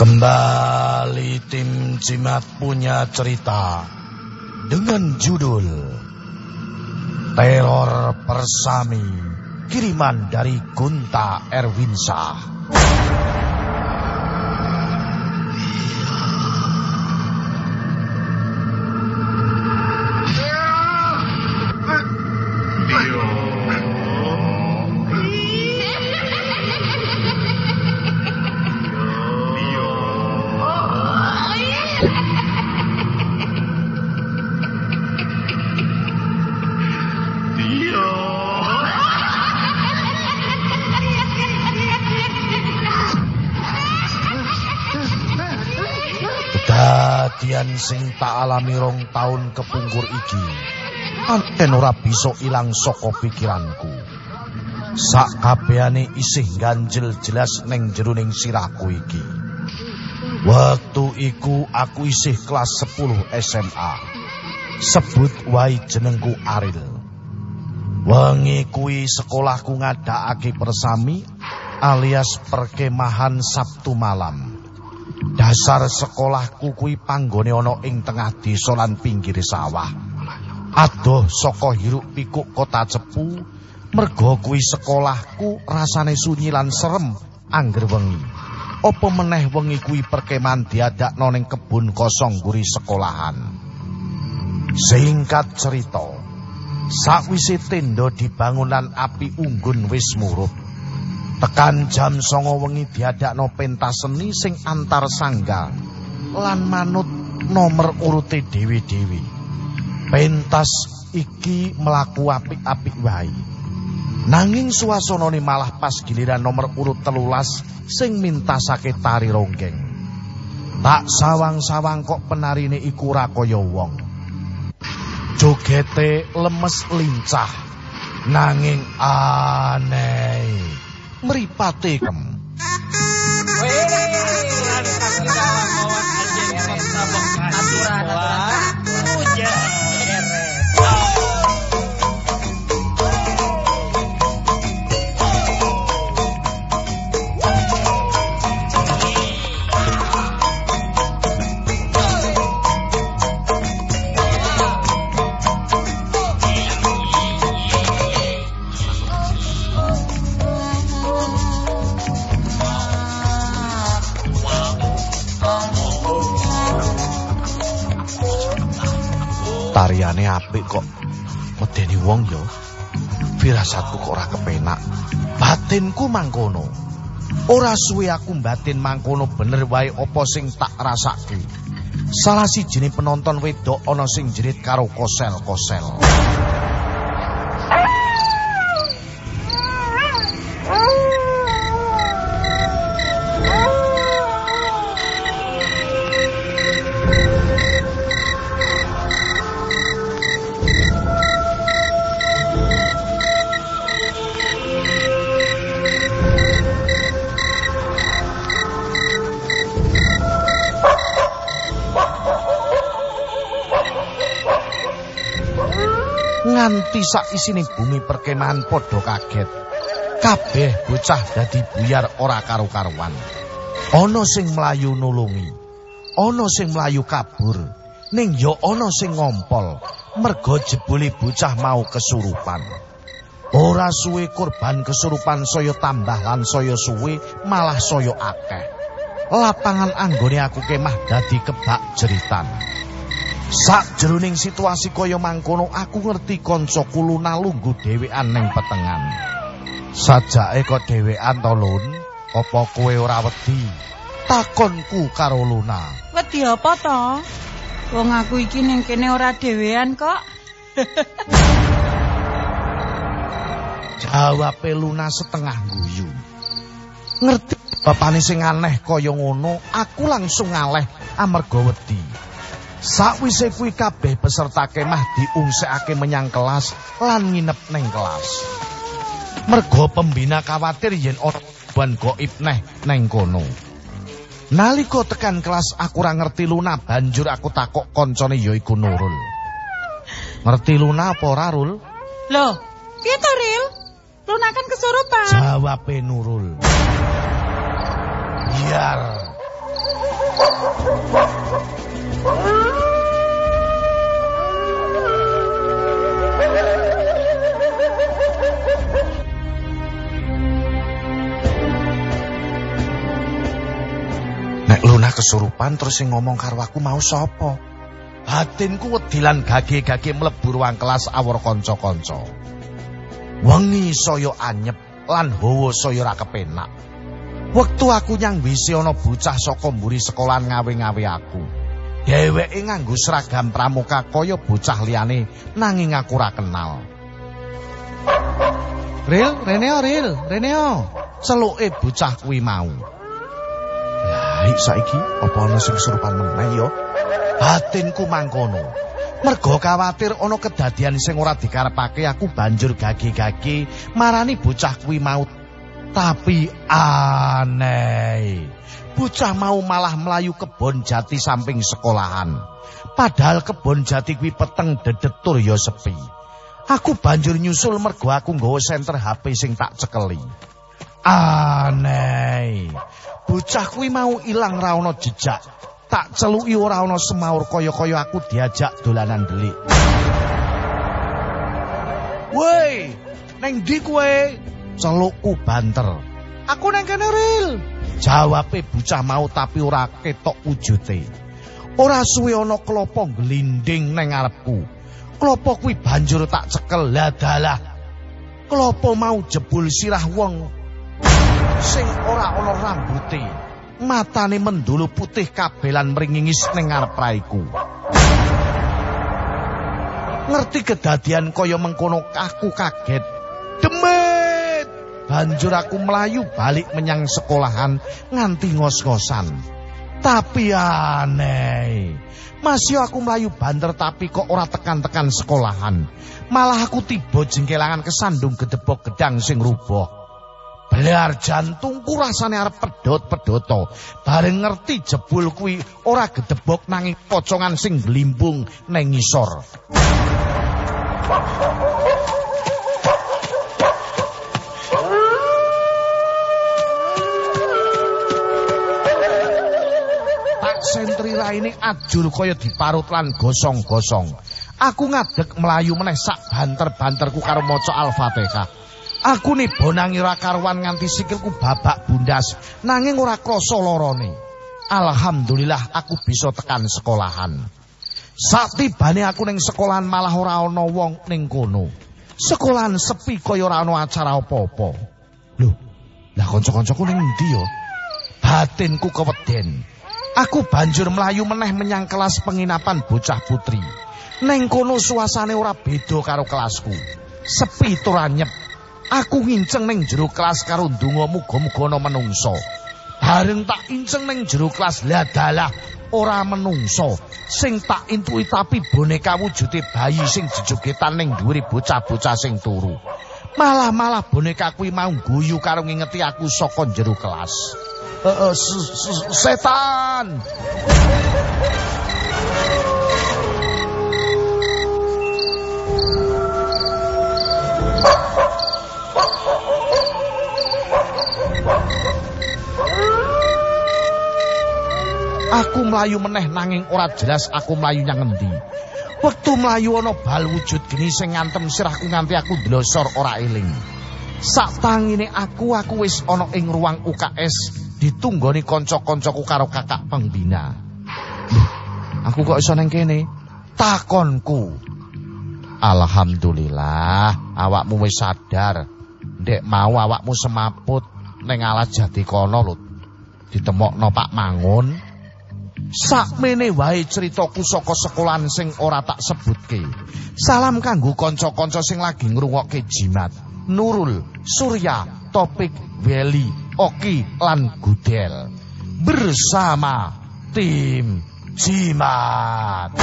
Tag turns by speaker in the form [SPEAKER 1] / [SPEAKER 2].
[SPEAKER 1] Kembali tim Cimat punya cerita dengan judul Teror Persami kiriman dari Gunta Erwinsyah. Kedadian sing tak alami rong taun kepungkur iki. Anten ora bisa ilang saka pikiranku. Sak kabehane isih ganjel jelas ning jeruning sirahku iki. Waktu iku aku isih kelas 10 SMA Sebut wae jenengku Aril Wengi kuwi sekolahku ngadakake persami alias perkemahan Sabtu malam Dasar sekolahku kuwi panggone ana ing tengah desa lan pinggir sawah. Adoh saka hiruk pikuk kota Cepu, merga kuwi sekolahku rasane sunyi lan serem angger wengi. Apa meneh wengi kuwi perkemahan diadakno ning kebun kosong guri sekolahan. Singkat cerita, sakwise tenda dibangunan api unggun wis murup. Tekan jam songo wengi diadakno pentas seni sing antar sangga lan manut nomor urute dewi-dewi. Pentas iki melaku apik-apik wae. Nanging suasanane malah pas giliran nomor urut telulas sing mintasake tari ronggeng. Tak sawang-sawang kok penarine iku ora kaya wong. Jogete lemes lincah nanging aneh. Mripate kem. Tariane apik kok medeni wong ya. Firasatku kok ora kepenak. Batinku mangkono. Ora suwe aku batin mangkono bener wae apa sing tak rasake. Salah sijine penonton wedok ana sing jerit karo kosel-kosel. Nganti sak isine bumi perkemahan padha kaget. Kabeh bocah dadi buyar ora karo-karuan. Ana sing mlayu nulungi, ana sing mlayu kabur, ning ya ana sing ngompol merga jebule bocah mau kesurupan. Ora suwe korban kesurupan saya tambah lan saya suwe malah saya akeh. Lapangan anggone aku kemah dadi kebak jeritan. Sak jeruning situasi kaya mangkono aku ngerti kancaku Luna lungguh dhewean ning petengan. Sajake kok dhewean to Lun? Apa kowe ora wedi? Takonku karo Luna.
[SPEAKER 2] Wedi apa to? Wong aku iki ning kene ora dhewean kok.
[SPEAKER 1] Jawabe Luna setengah guyu. Ngerti bapane sing aneh kaya ngono, aku langsung ngaleh amarga wedi. Sakwise kuwi kabeh peserta kemah diungsekake menyang kelas lan nginep ning kelas. Mergo pembina khawatir yen ora ban gaib neh ning kono. Nalika tekan kelas aku ora ngerti Luna, banjur aku takok koncone yaiku Nurul. Ngerti Luna apa ora, Rul?
[SPEAKER 2] Loh, piye to, Ril? Luna kan kesurupan.
[SPEAKER 1] Jawabe Nurul. Biar Nek Luna kesurupan terus sing ngomong karo aku mau sapa? Batinku wedi lan gage-gage mlebu ruang kelas awor kanca-kanca. Wengi saya anyep lan hawa saya ora kepenak. Wektu aku nyang wisi ana bocah saka mburi sekolahan ngawe-ngawe aku. Dheweke nganggo seragam pramuka kaya bocah liyane nanging aku ora kenal. Ril, Reneo, Ril, Reneo. Celuke bocah kuwi mau. Lah, saiki apa ana sing kesurupan meneh ya? Batinku mangkono. Mergo kawatir ana kedadian sing ora dikarepake aku banjur gage-gage marani bocah kuwi mau. Tapi aneh. Bocah mau malah melayu kebon jati samping sekolahan. Padahal kebon jati kuwi peteng dedetur ya sepi. Aku banjur nyusul mergo aku nggawa senter HP sing tak cekeli. Aneh. Bocah kuwi mau ilang ra ana jejak. Tak celuki ora ana semaur kaya-kaya aku diajak dolanan delik. Woi, neng ndi kowe? Celukku banter. Aku neng kene ril. Jawabe bocah mau tapi ora ketok wujute. Ora suwe ana klopo glinding neng ngarepku. Klopo kuwi banjur tak cekel ladalah. Klopo mau jebul sirah wong sing ora ana rambute. Matane mendulu putih kabelan mringingis ning ngarep raiku. Ngerti kedadian kaya mengkono aku kaget. Demit! Banjur aku melayu balik menyang sekolahan nganti ngos-ngosan. Tapi aneh. Masih aku melayu banter tapi kok ora tekan-tekan sekolahan. Malah aku tiba jengkelangan kesandung gedebok gedang sing rubuh. Belar jantungku rasane arep pedhot-pedhoto. Bareng ngerti jebul kuwi ora gedebok nanging pocongan sing glimbung neng ngisor. Raine ajur kaya diparut lan gosong-gosong. Aku ngadeg melayu meneh sak banter-banterku karo maca Al-Fatihah. Aku nih bonangi karuan nganti sikilku babak bundas nanging ora krasa lorone. Alhamdulillah aku bisa tekan sekolahan. Sak tibane aku ning sekolahan malah ora ana wong ning kono. Sekolahan sepi kaya ora ana acara apa-apa. Lho, lah kanca-kancaku ning ndi ya? Batinku keweden. Aku banjur melayu meneh menyang kelas penginapan bocah putri. Neng kono suasane ora beda karo kelasku. Sepi tur anyep. Aku nginceng ning jero kelas karo ndonga muga-muga ana menungso. Bareng tak inceng ning jero kelas lah dalah ora menungso. Sing tak intui tapi boneka wujude bayi sing jejogetan ning dhuwure bocah-bocah sing turu. Malah-malah boneka kuwi mau guyu karo ngingeti aku saka jero kelas. Uh, uh, setan. Aku mlayu meneh nanging ora jelas aku mlayu nyang endi. Wektu mlayu ana bal wujud geni sing ngantem sirahku nganti aku ndlosor ora eling. Sak tangine aku aku wis ana ing ruang UKS ditunggoni kanca-kancaku karo kakak pembina. Aku kok iso nang kene? Takonku. Alhamdulillah, awakmu wis sadar. Ndek mau awakmu semaput ning alas jati kono lho. Ditemokno Pak Mangun. Sakmene wae critaku saka sekolahan sing ora tak sebutke. Salam kanggo kanca-kanca sing lagi ngrungokke jimat. Nurul, Surya, Topik, Weli, Oki lan Gudel. Bersama tim Jimat.